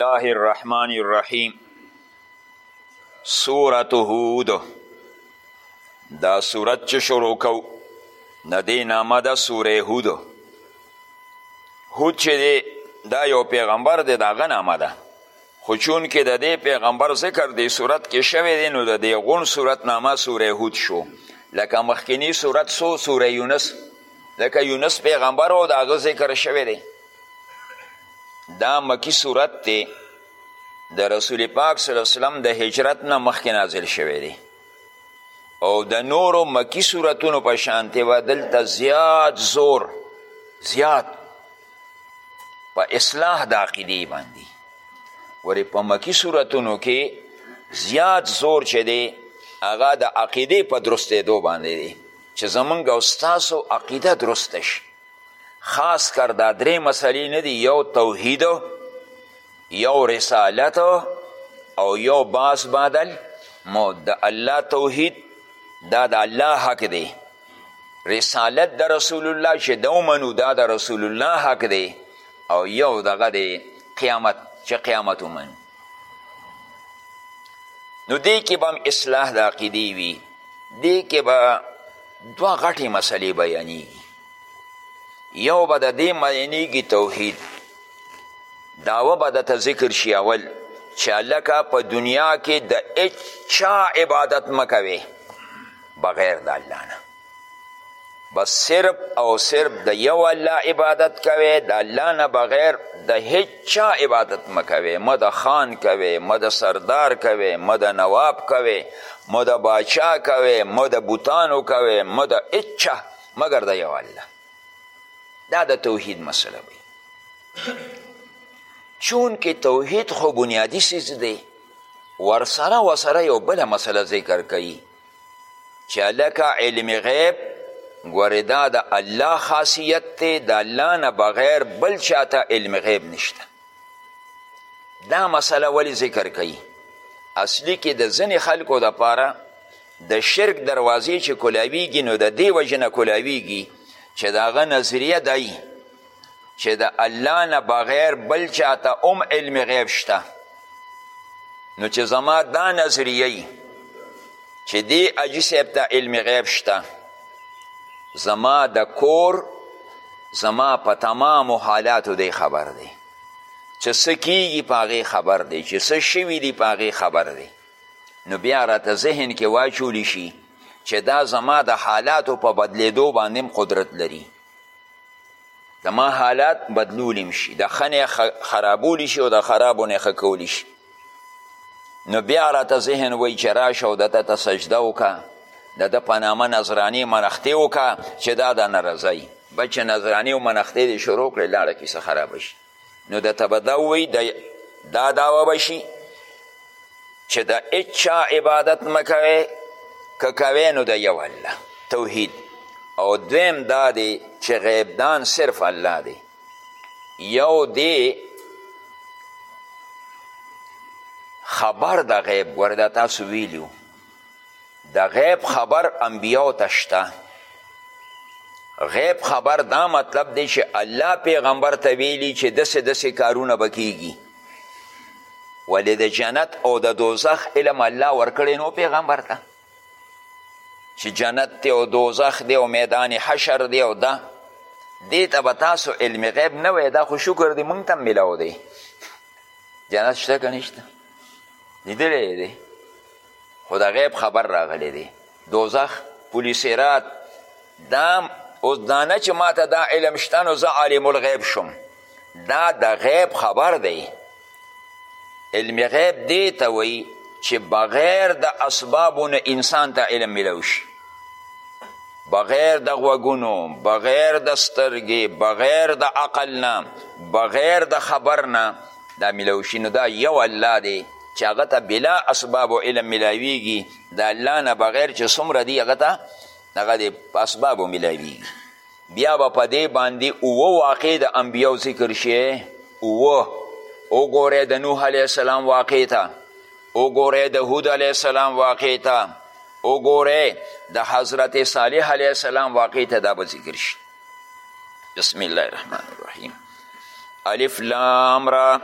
الله الرحمن الرحیم سورت هود دا سورت چې شروع کو د دې نامه ده سوره هود هود چې دی دا یو پیغمبر دی د هغه نامه ده خو چونکې د دې پیغمبر ذکر دی صورت کې شوی دی نو د دې غون صورت نامه سوره هود شو لکه مخکینی صورت سو سوره یونس لکه یونس پیغمبر او د هغه ذکر شوی دی دا مکی صورت دی د رسول پاک صلی الله علیه وسلم د هجرت نه مخکې نازل شوی دی او د نورو مکی صورتونو په شانتې به دلته زیات زور زیات په اصلاح د عقیدې باندې ورې په مکی صورتونو کې زیات زور چې دی هغه د عقیدې په درستېدو باندې دی چې زمونږ او ستاسو عقیده درسته شي خاص کر دا درې مسلې نه دي یو توحید یو رسالت او یو باس بادل مو د الله توحید دا د الله حق دی رسالت د رسول الله چې دو منو دا د رسول الله حق دی او یو دغه دی قیامت چې قیامت ومن نو دې کې به هم اصلاح د عقیدې وي دې کې به دوه غټې مسلې بیانیږي یو به د دې معنیږي توحید داوه به درته ذکر شي اول چې هلکه په دنیا کې د هیچا عبادت مه کوې بغیر د الله نه بس صرف او صرف د یو الله عبادت کوي د الله نه بغیر د هیڅ چا عبادت مکوي مه د خان کوي مه د سردار کوي مه د نواب کوي مه د باچا کوي مه د بوتانو کوي مه د هیڅ چا مګر د یو الله دا د توحید مسله وي چون که توحید خو بنیادی سیز دی ورسره وسره یو بله مسله ذکر کوي چې لکه علم غیب ګورې دا د الله خاصیت دی د الله نه بغیر بل چاته علم غیب نشته دا مسله ولی ذکر کوي اصلی کې د ځنې خلکو دپاره د شرک دروازې چې کولاویږي نو د دې وجې نه کولاویږي چې د هغه نظریه دای چې د الله نه بغیر بل چاته هم علم غیب شته نو چې زما دا نظریه چې دی اجي صاحب ته علم غیب شته زما د کور زما په تمامو حالاتو دی خبر دی چې څه کیږي په هغې خبر دی چې څه شوي دي په هغې خبر دی نو بیا راته ذهن کې واچولی شي چې دا زما د حالاتو په بدلیدو باندې هم قدرت لري زما حالات بدلولیم شي د ښه نه خرابولی شي او د خرابو نه ښه کولی شي نو بیا راته ذهن وایي چې راشه او دته ته سجده وکړه د ده په نامه نظرانې منختې وکړه چې دا د نه رضی بچ نظرانې او منختې دې شروع کړې لاړه کیسه خرابه شي نو ده ته به دا ووایي دا دعوه به شي چې د هیچا عبادت مه کوئ که کوئ نو د یو الله توحید او دویم دا دی چې غیبدان صرف الله دی یو دی خبر د غیب ورده تاسو ویلیو د غیب خبر انبیاو ته شته غیب خبر دا مطلب دی چې الله پیغمبر ته ویلي چې دسې دسې کارونه به کیږي ولې د جنت او د دوزخ علم الله ورکړی نو پیغمبر ته چې جنت دی او دوزخ دی او میدان حشر دی او دا دې ته به تاسو علم غیب نه وای دا خو شکر دی مونږ ته ملاو دی جنت شته که نشته لیدلی دی خو د غیب خبر راغلی دی دوزخ پولیسرات دام اوس دانه چې ماته دا علم شته نو زه عالم الغیب شم دا د غیب خبر دی علم غیب دی ته وایي چې بغیر د اسبابو نه انسان ته علم ملو شي بغیر د غوږونو بغیر د سترګې بغیر د عقل نه بغیر د خبر نه دا ملاو شي نو دا یو الله دی چې هغه ته بلا اسباب او علم ملاویږي د الله نه بغیر چې څومره دی هغه ته هغه دی په اسبابو ملاویږي بیا به په دې باندې اووه واقع د انبیاو ذکر شي اووه وګورئ د نوح علیه السلام واقع ته وګورئ د هود علیه السلام واقع ته وګورئ د حضرت صالح علیه السلام واقع ته دا به ذکر شي بسم الله الرحمن الرحیم الف لام را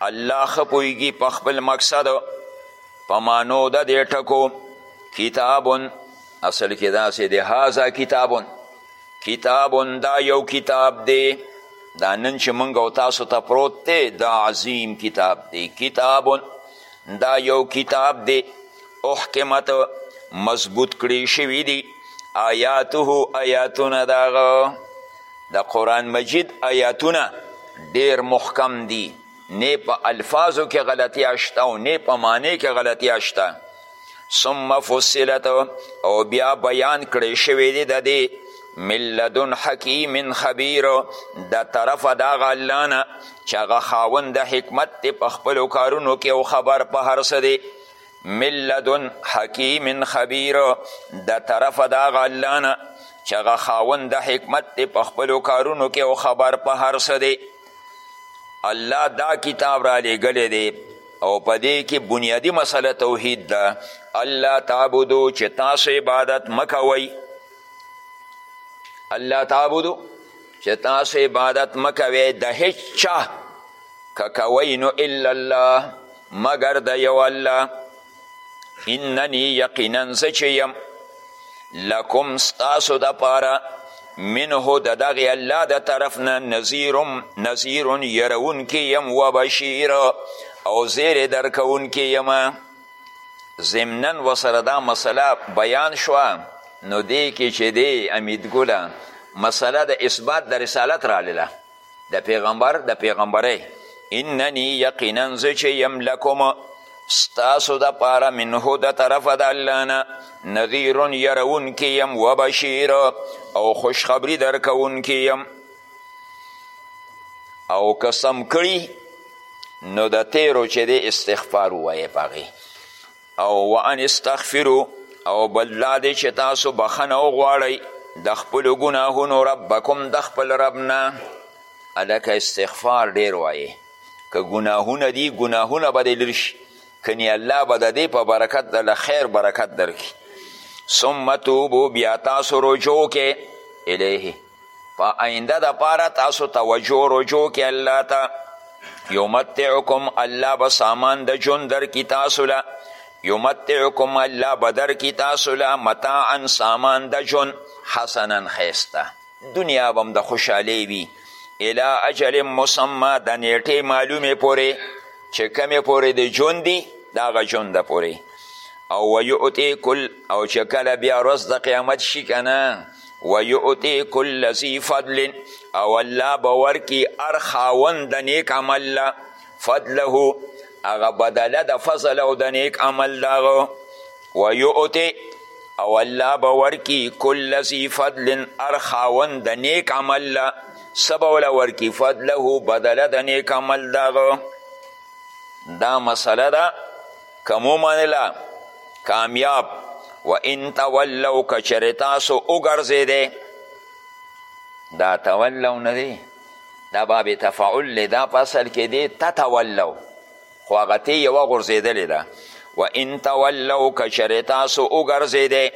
الله ښه پوهېږي په خپل مقصد په معنو د دې ټکو کتابون اصل کې داسې دی هذا کتابون کتابون دا یو کتاب دی دا نن چې موږ او تاسو ته پروت دی دا عظیم کتاب دی کتابون دا یو کتاب دی احکمت مضبوط کړی شوی دی آیاته آیاتونه داغه د قرآن مجید آیاتونه ډیر محکم دی نه په الفاظو کې غلطی اشته او نه په معنی کې غلطی اشته ثم فصلت او بیا بیان کړی شوی دی د دې من لدن حکیم خبیر د طرفه د هغه الله نه چې هغه خاوند د حکمت دی په خپلو کارونو کې او خبر په هر څه دی من لدن حکیم خبیر د طرفه د هغه الله نه چې هغه خاوند د حکمت دی په خپلو کارونو کې او خبر په هر څه دی الله دا کتاب را لیږلی دی او په دې کې بنیادی مسله توحید ده الله تعبدو چې تاسو عبادت مکوئ الله تعبدو چې تاسو عبادت مکوئ د هیچ چا که کوئ نو الا الله مګر د یو الله اننی یقینا زه چې یم لکم ستاسو دپاره منه د دغې الله د طرف نه نظیرم نظیرون یرونکی یم و بشیر او زیرې درکوونکی یم ضمنا ورسره دا مسله بیان شوه نو دې کې چې دی امیدګله مسله د اثبات د رسالت راغله د پیغمبر د پیغمبرۍ اننی یقینا زه چې یم لکم ستاسو د پاره منه د طرفه د الله نه نذیر یرونکی یم و بشیر او خوشخبری درکونکی یم او قسم کړي نو د تیرو چې د استغفار ووایې په هغې او وان استغفرو او بل دا دی چې تاسو بخنه وغواړئ د خپلو ګناهونو ربکم د خپل رب نه هلکه استغفار ډیر وایې که ګناهونه دي ګناهونه به دې لرې شي کنی الله به د دې په برکت دله خیر برکت درکړي ثم توبو بیا تاسو رجوع کې الیه په آینده د پاره تاسو توجه رجوع کې الله ته یمتعکم الله به سامان د ژوند درکړي تاسو له یمتعکم الله به درکړي تاسو له متاعا سامان د ژوند حسنا ښایسته دنیا به هم د خوشحالۍ وي الی اجل مسما د نیټې معلومې پورې چې کمې پورې د ژوند دي د هغه ژوند پورې او ویؤتي کل او چې کله بیا ورځ د قیامت شي که نه ویؤتی کل ذی فضل او الله به ورکي هر خاوند د نیک عمل له فضله هغه بدله د فضل او د نیک عمل د هغه ویؤتی او الله به ورکي کل ذی فضل هر خاوند د نیک عمل له څه به وله ورکي فضله بدله د نیک عمل د هغه دا مسله ده که مو منله کامیاب و ان تولو که چرې تاسو وګرځېدی دا تولو نه دی دا باب تفعل دی دا په اصل کې دی تتولو خو هغه تې یوه غورځېدلې ده و ان تولو که چرې تاسو وګرځېدی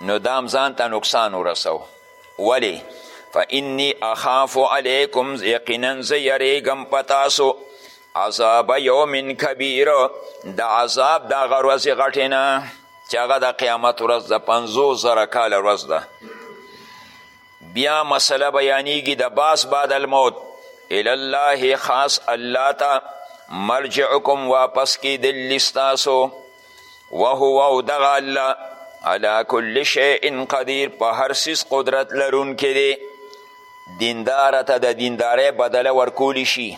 نو دام ځان ته نقصان ورسو ولی فانی اخاف علیکم یقینا زه یریږم په تاسو عذاب یوم کبیر د عذاب د هغه ورځې غټې نه چې هغه د قیامت ورځ د پنځو زره کاله ورځ ده بیا مسله بیانیږي د باس بعد الموت الی الله خاص الله ته مرجعکم واپس کیدل ستاسو وهو او دغه الله علا کل شیء قدیر په هر سیز قدرت لرونکی دی دیندار ته د دیندارۍ بدله ورکولی شي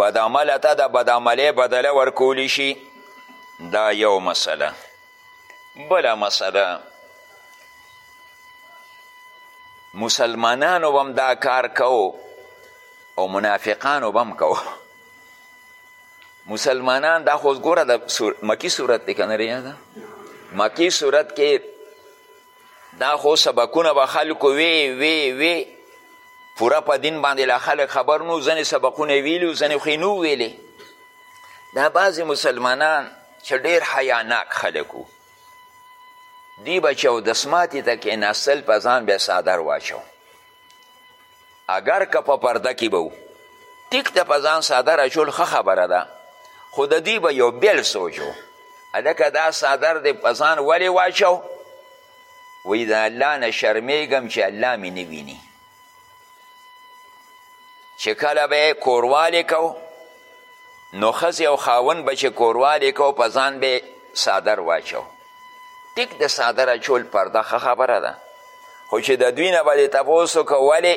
بدعمله ته د بدعملۍ بدله ورکولی شي دا یو مسله بله مسله مسلمانانو به هم دا کار کو او منافقانو به هم کو مسلمانان دا خو ګوره د سور... مکی صورت دی کنه ریا ده مکی صورت کې دا خو سبقونه به خلکو وی وی وی پوره په دین باندې لا خلک خبر نو ځنې سبقونه ویلي او ځنې خو یې نو ویلې دا بعضې مسلمانان چې ډېر حیاناک خلک وو دی به چې اودسماتې ته کېناستل په ځان بیا څادر واچو اګر که په پرده کې به وو ټیک ده په ځان څادر اچول ښه خبره ده خو د دوی به یو بېل سوچ و هلکه دا څادر دې په ځان ولې واچو وایي د الله نه شرمېږم چې الله مې نه ویني چې کله به یې کوروالی کو نو ښځې او خاون به چې کوروالی کو په ځان به څادر واچو ټیک د څادر اچول پرده ښه خبره ده خو چې د دوی نه به دې تپوس وکړه ولې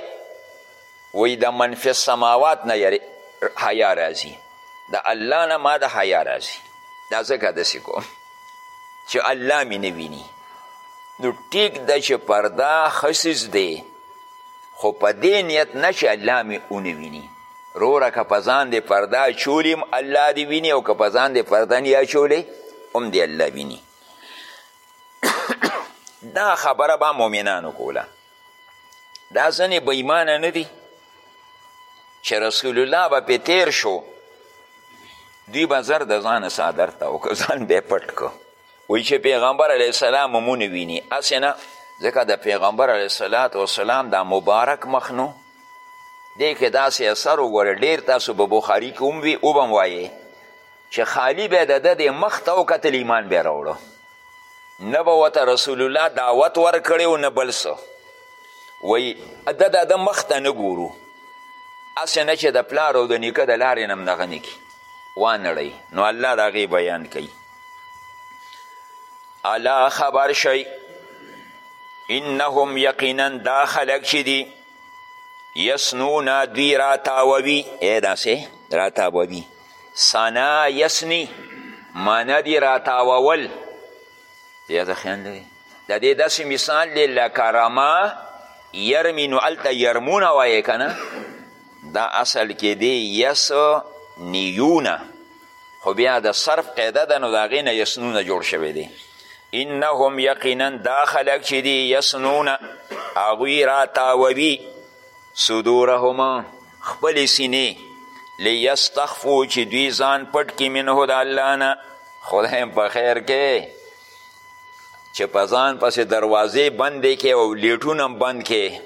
وایي د منفي سماوات نه یې حیا راځي د الله نه ما د حیا راځي دا ځکه داسې کوم چې الله مې نه ویني نو ټیک ده چې پرده ښه څیز دی خو په دې نیت نه چې الله مې ونه ویني روره که په ځان دې پرده اچولي هم الله دې ویني او که په ځان دې پرده نه اچولې هم دې الله ویني دا خبره به مؤمنانو کوله دا ځنې به ایمانه نه دي چې رسول الله به پې تیر شو دوی به زر د ځانه څادر ته او که ځان به یې پټ کو وایي چې پیغمبر علیه السلام مونږ ویني هسې نه ځکه د پیغمبر علیه السلام وسلام دا مبارک مخ نو دې کې داسې اثر وګوره ډېر تاسو به بخاري کې هم وي وبم وایې چې خالی به د ده د مخ ته وکتل ایمان به راوړو نه به ورته رسول الله دعوت ورکړی او نه بل څه وایي ده د ده مخ ته نه ګورو هسې نه چې د پلار او د نیکه د لارې نه هم دغه نه کي وانړی نو الله د هغې بیان کوي الا خبر شئ انهم یقینا دا خلک چې دي یسنونا دوی راتاووي ای داسې راتاووي سنا یسنی معنی دي راتاوول دی دا خیال لري د دې داسې مثال دی لکه رما یرمی نو هلته یرمونه وایې که نه دا اصل کې دی یس نیونه خو بیا د صرف قاعده ده نو د هغې نه یسنونه جوړ شوی دی انهم یقینا دا خلک چې دي یسنونه هغوی راتاووي صدورهم خپلې سینې لیستخفو چې دوی ځان پټ کړي منه د الله نه خدای په خیر کې چې په ځان پسې دروازې بندې کې او لیټونه بند کې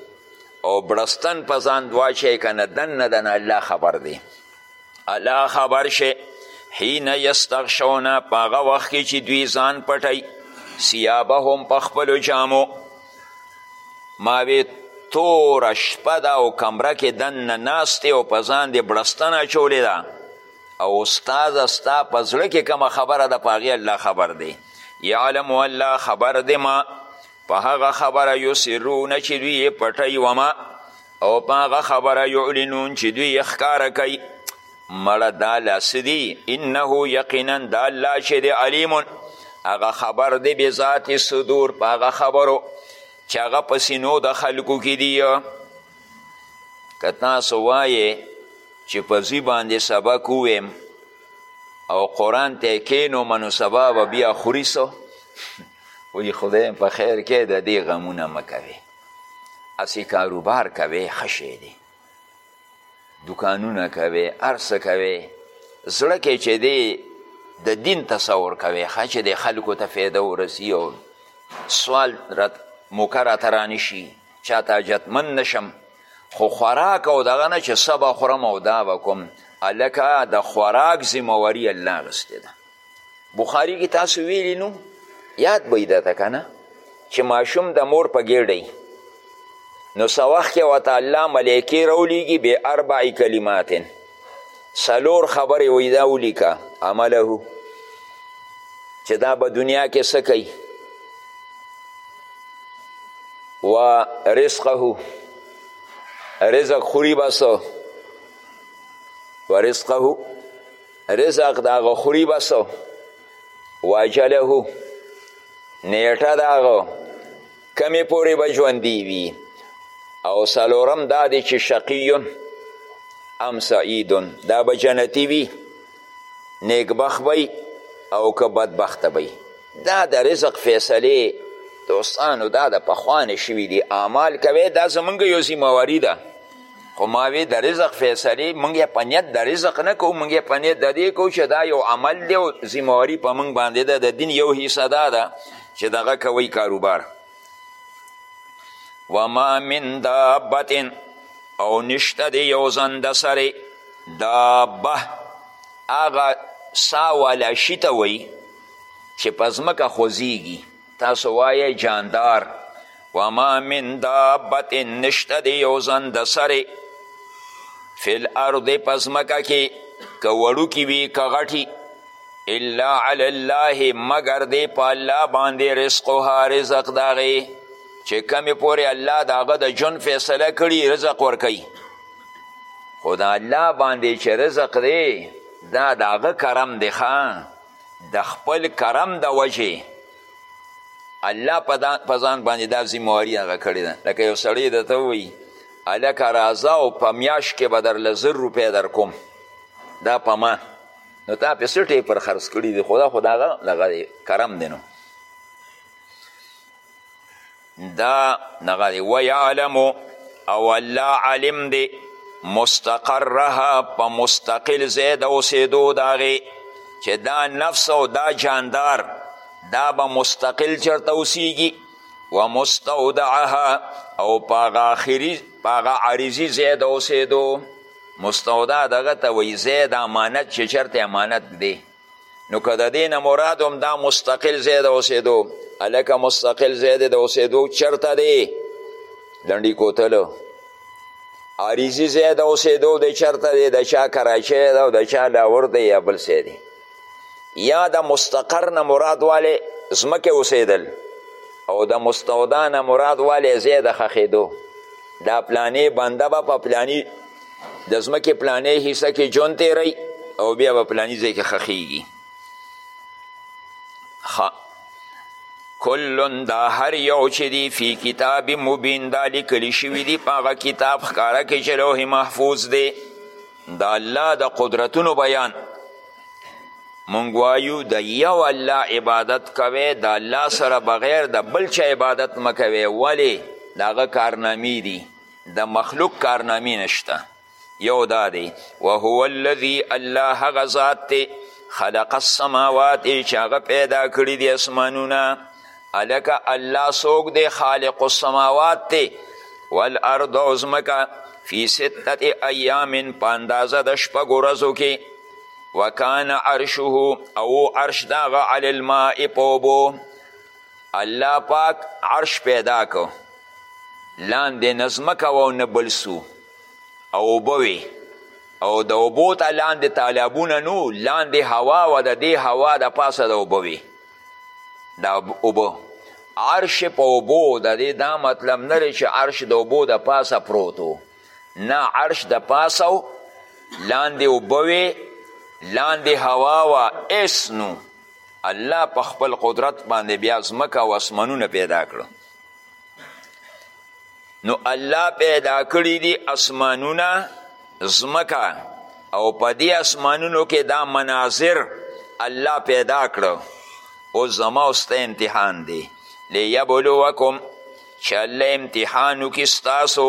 او بړستن په ځان واچی که نه دننه دنه الله خبر دی الا خبر شئ حین یستغشون په هغه وخت کې چې دوی ځان پټوي ثیابهم په خپلو جامو ما وې توره شپه ده او کمره کې دننه ناست او په ځان دې بړستنه اچولې ده او استاده ستا په زړه کې کومه خبره ده په هغې الله خبر دی یعلم الله خبر دی ما په هغه خبره یسرونه چې دوی یې پټوي وما او په هغه خبره یعلنون چې دوی یې ښکاره کوي مړه دا لا څه دي انه یقینا دا الله چې دی علیمون هغه خبر دی به ذات صدور په هغه خبرو چې هغه په سینو د خلکو کې دي که تاسو وایې چې په ځي باندې سبق وویم او قرآن ته یې کینو منو سبا به بیا خوري وی خدای په خیر کې د دې غمونه مکوي اسی کاروبار کوي خشه دي دکانونه کوي ارس کوي زړه کې چې دی د دین تصور کوي ښه چې د خلکو ته فایده ورسی او سوال رات موکه راته رانشي چاته حاجتمند نشم خو خوراک او دغه نه چې څه به خورم او دا به کوم هلکه د خوراک ذمهواري الله اخیستې ده بخاری کې تاسو ویلی نو یاد به درته که نه چې ماشوم د مور په ګېډی نو څه وخت کې ورته الله ملایکې راولیږي بې اربع کلمات څلور خبرې وایي دا ولیکه عمله چې دا به دنیا کې څه کوي و رزقه رزق خوری بسو و رزقه رزق د هغه خوري بس واجله نیټه د هغه کمې پورې به ژوندی وي او څلورم دا دی چې شقیون ام سعیدون دا به جنتي وي نیکبخت وی او که بدبخته وی دا د رزق فیصلې دوستانو دا د پخوانې شوي دي اعمال کوي دا زمونږ یو ذمهواري ده خو ما وی د رزق فیصلې مونږ یې په نیت د رزق نه کوو مونږ یې په نیت د دې کوو چې دا یو عمل دی او ذمهواري په مونږ باندې ده د دین یو حصه دا ده چې دغه کوئ کاروبار وما من دابت او نشته دی یو زند سره دابه هغه سا والا شي ته وایي چې په ځمکه خوځېږي تاسو وایئ جاندار وما من دابت نشته دی یو ځان د سرې فی الارض په ځمکه کې که وړوکي وي که غټي الا علی الله مګر دی په الله باندې رزقها رزق د هغې چې کمې پورې الله د هغه د ژوند فیصله کړي رزق ورکوي خو د الله باندې چې رزق دی دا د هغه کرم دی ښه د خپل کرم د وجې الله په ځان باندې دا ذمواري هغه کړې ده لکه یو سړی درته ووایي هلکه راځه او په میاشت کې به درله زر روپۍ در کوم دا په ما نو تا پې څه ټې پر خرڅ کړي دي خو دا خو د هغه کرم دی نو دا نغه دی ویعلم او الله عالم دی مستقرها په مستقل ځای د اوسېدو د هغې چې دا نفس او دا جاندار دا به مستقل چرته اوسیږي و مستودعها او په هغه اخري په هغه عارضي ځای د اوسېدو مستودع دغه ته وایي ځای د امانت چې چرته امانت دی نو که د دې نه مراد هم دا مستقل ځای د اوسېدو هلکه مستقل ځای د اوسېدو چرته دی ډنډي کوتلو عریضي ځای د اوسېدو دی چرته دی د چا کراچۍ ده او د چا لاور دی یا بل ځای دی یا د مستقر نه مراد والې ځمکې اوسېدل او د مستودا نه مراد والې ځای د ښخېدو دا پلانې بنده به په پلاني د ځمکې پلانې حصه کې ژوند تیری او بیا به پلاني ځای کې ښخیږي کلن دا هر یو چې دی فی کتاب مبین دا لیکلی شوي دي په هغه کتاب ښکاره کې چې لوح محفوظ دی د الله د قدرتونو بیان مونږ وایو د یو الله عبادت کوي د الله سره بغیر د بل چا عبادت مکوي ولې د هغه کارنامې دي د مخلوق کارنامی نشته یو دا دی وهو الذي الله هغه ذات دی خلق السماوات چې هغه پیدا کړي دي اسمانونه الکه الله څوک دی خالق السماوات دی والارض او ځمکه فی ستت ایام په اندازه د شپږو ورځو کې وکان عرشه او عرش دغه علی الماء په اوبو الله پاک عرش پیدا که لاندې نه ځمکه وه او نه بل سو او اوبه وې او د اوبو ته لاندې تالابونه نو لاندې هوا وه د دې هوا د پاسه د اوبه وې دا اوبه عرش په اوبو د دې دا مطلب نه دی چې عرش د اوبو د پاسه پروت نه عرش د پاسه و لاندې اوبه وې لاندې هوا وه اس نو الله په خپل قدرت باندې بیا ځمکه او اسمانونه پیدا کړو نو الله پیدا کړی دي اسمانونه ځمکه او په دې اسمانونو کې دا مناظر الله پیدا کړو او زما او ستا امتحان دی لیبلوکم چې الله امتحان وکړي ستاسو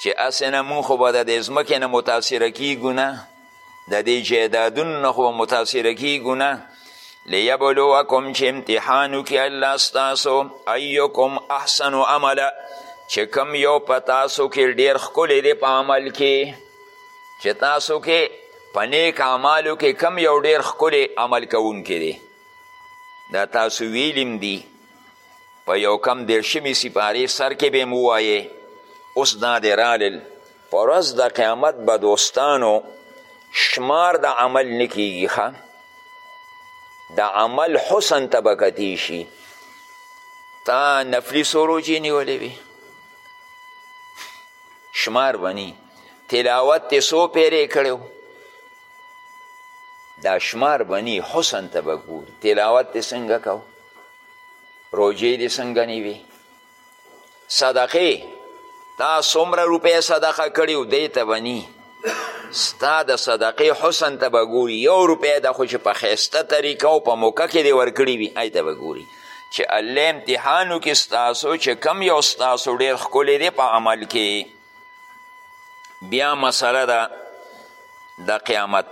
چې هسې نه مونږ خو به د دې ځمکې نه متاثره کیږو نه د دې جیدادونو نه خو متاثره کیږو نه لیبلوکم چې امتحان وکړي الله ستاسو ایکم احسن عمله چې کم یو په تاسو کې ډیر ښکلی دی په عمل کې چې تاسو کې په نیک اعمالو کې کم یو ډیر ښکلی عمل کوونکی دی دا تاسو ویلیم دی په یو کم دېرشمې سپارې سر کې به مو وایې اوس دا دی رالل په ورځ د قیامت به دوستانو شمار د عمل نه کیږي ښه د عمل حسن ته به کتی شي تا نفلي څو روژې نیولې وي شمار به نی تلاوت تې څو پیرې کړی دا شمار به نی حسن ته به ګوري تلاوت تې څنګه کو روژې دې څنګه نیوي صدقې تا څومره روپۍ صدقه کړي او دی ته به نی ستا د صدقې حسن ته به ګوري یو روپۍ ده خو چې په ښایسته طریقه او په موقع کې دې ورکړي وي هلته به ګوري چې الله امتحان وکړي ستاسو چې کم یو ستاسو ډېر ښکلی دی په عمل کې بیا مسله ده د قیامت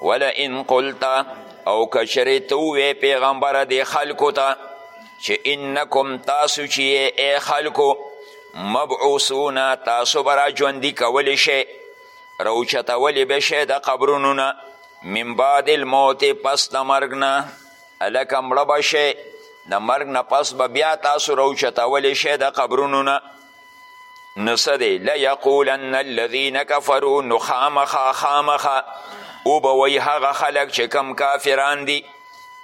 ولئن قلت او کچرې ته ووې پیغمبره دې خلکو ته چې انکم تاسو چې ای خلکو مبعوثون تاسو به را ژوندي کولی شئ راوچتولی به شئ د قبرونو نه من بعد الموت پس د مرګ نه هلکه مړه به شئ د مرګ نه پس به بیا تاسو راوچتولی شئ د قبرونو نه نو څه دی لیقولن الذین کفرو نو خامخا خامخا وبوی هغه خلک چې کم کافران دي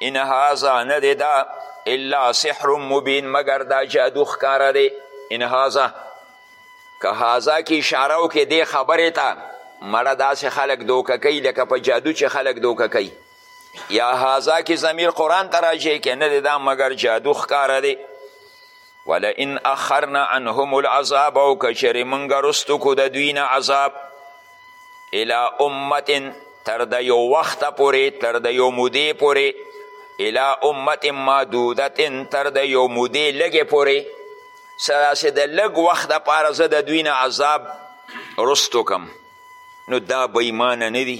ان هذا نه دی دا الا سحر مبین مګر دا جادو ښکاره دی ان هذا که هذا کې اشاره وکړې دې خبرې ته مړه داسې خلک دوکه کوي لکه په جادو چې خلک دوکه کوي یا هذا کې ضمیر قرآن ته راجع کې نه دی دا مګر جادو ښکاره دی ولئن اخرنا عنهم العذاب او که چېرې موږ رستو کو د دوی نه عذاب الی امت تر د یو وخته پورې تر د یو مودې پورې الی امت معدودت تر د یو مودې لږې پورې څه داسې د لږ وخت دپاره زه د دوی نه عذاب رستو کم نو دا به ایمانه نه دي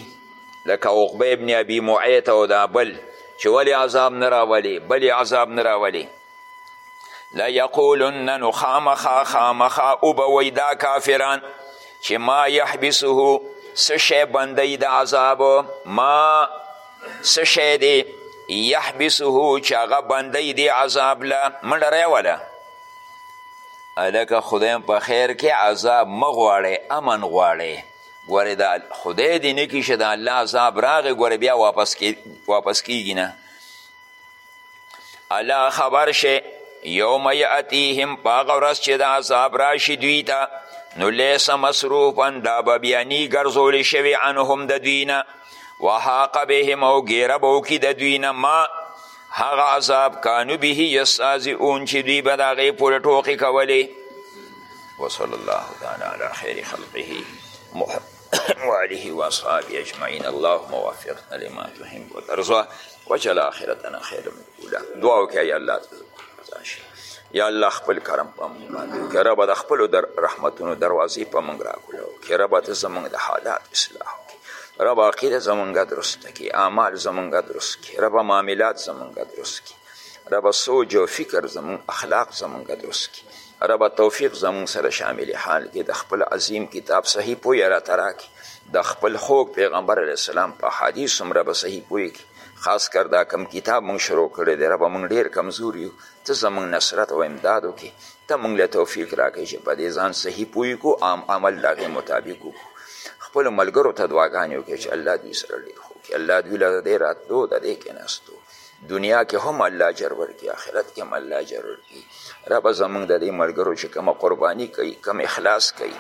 لکه عقبه ابن ابي معیط او دا بل چې ولې عذاب نه راولې بلې عذاب نه راولې لیقولن نو خامخا خامخا وبوی دا کافران چې ما یحبسه څه شی بندوي د عذاب ما څه شی دی یحبسه چې هغه بندوي دی عذاب له مړری وله هلکه خدایم په خیر کې عذاب مه غواړی امن غواړی ګورې دا خدای دې نه کړي چې د الله عذاب راغی ګورې بیا واپس کیږي نه الا خبر شي یوم یاتیهم په هغه ورځ چې د عذاب راشي دوی ته نو لیس مصروفا دا به بیا نی ګرځول شوي عنهم د دوی نه وحاق بهم او ګیره به وکړي د دوی نه ما هغه عذاب کانو به یستهزئون چې دوی به د هغې پورې ټوقې کولې وصلی الله تعالی علی خیر خلقه محمد وآله وأصحابه أجمعين اللهم وفقنا لما تحب وترضى وجل آخرتنا خير من الأولى دعا وکړه یا الله یا الله خپل کرم په موږ باندې وکړه ربه د خپلو در رحمتونو دروازې په موږ راکړو که ربه ته زموږ د حالات اصلاح وکړي رب عقیده زمونږ درست کړي اعمال زمونږ درست کړي رب معاملات زمونږ درست کړي رب سوچ او فکر زمونږ اخلاق زمونږ درست کړي ربه توفیق زموږ سره شامل حال کې د خپل عظیم کتاب صحیح پوی را تراکي د خپل خوږ پیغمبر علیه السلام په حدیث هم ربه صحیح پوی کی خاص کر دا کم کتاب مونږ شروع کړی دی ربه مونږ ډیر کمزور یو ته زمونږ نصرت او امداد وکړي ته مونږ له توفیق راکړي چې په دې ځان صحیح پوی کو عام عمل د هغې مطابق وکړو خپلو ملګرو ته دعاګانې وکړي چې الله دوی سره ډېر ښه وکړي الله دوی له د دې راتلو د دې کېناستو دنیا کې هم الله اجر ورکړي آخرت کې هم الله اجر ورکړي ربه زمونږ د دې ملګرو چې کومه قرباني کوي کوم اخلاص کوي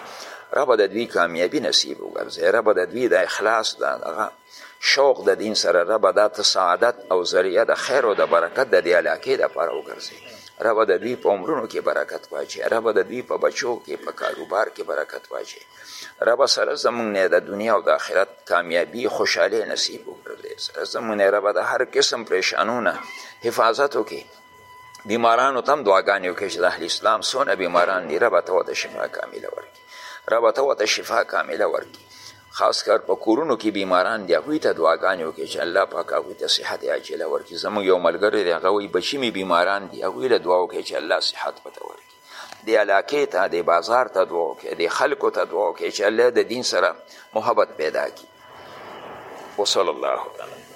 ربه د دوی کامیابي نصیب وګرځي ربه د دوی د اخلاص د هغه شوق د دین سره ربه دا ته سعادت او ذریعه د خیر او د برکت د دې علاقې دپاره وګرځي ربه د دوی په عمرونو کې برکت واچي ربه د دوی په بچو کې په کاروبار کې برکت واچي رب سره زمونږ نه د دنیا او د آخرت کامیابی خوشحالی نصیب وګرځي سره زمونږ نه رب د هر قسم پریشانونه حفاظت وکړي بیمارانو ته هم دعاګانې وکړي چې د اهل اسلام څونه بیماران دي ربه ته ورته شفا کامله ورکړي ربه ته ورته شفا کامله ورکړي خاص کر په کورونو کې بیماران دي هغوی ته دعاګانې وکړي چې الله پاک هغوی ته صحت عاجله ورکړي زموږ یو ملګری دی هغه وایي بچي مې بیماران دي هغوی له دعا وکړي چې الله صحت پته ورکړي دې علاقې ته دې بازار ته دعا وکړي دې خلکو ته دعا وکړي چې الله د دین سره محبت پیدا کړي وصلی الله تعالی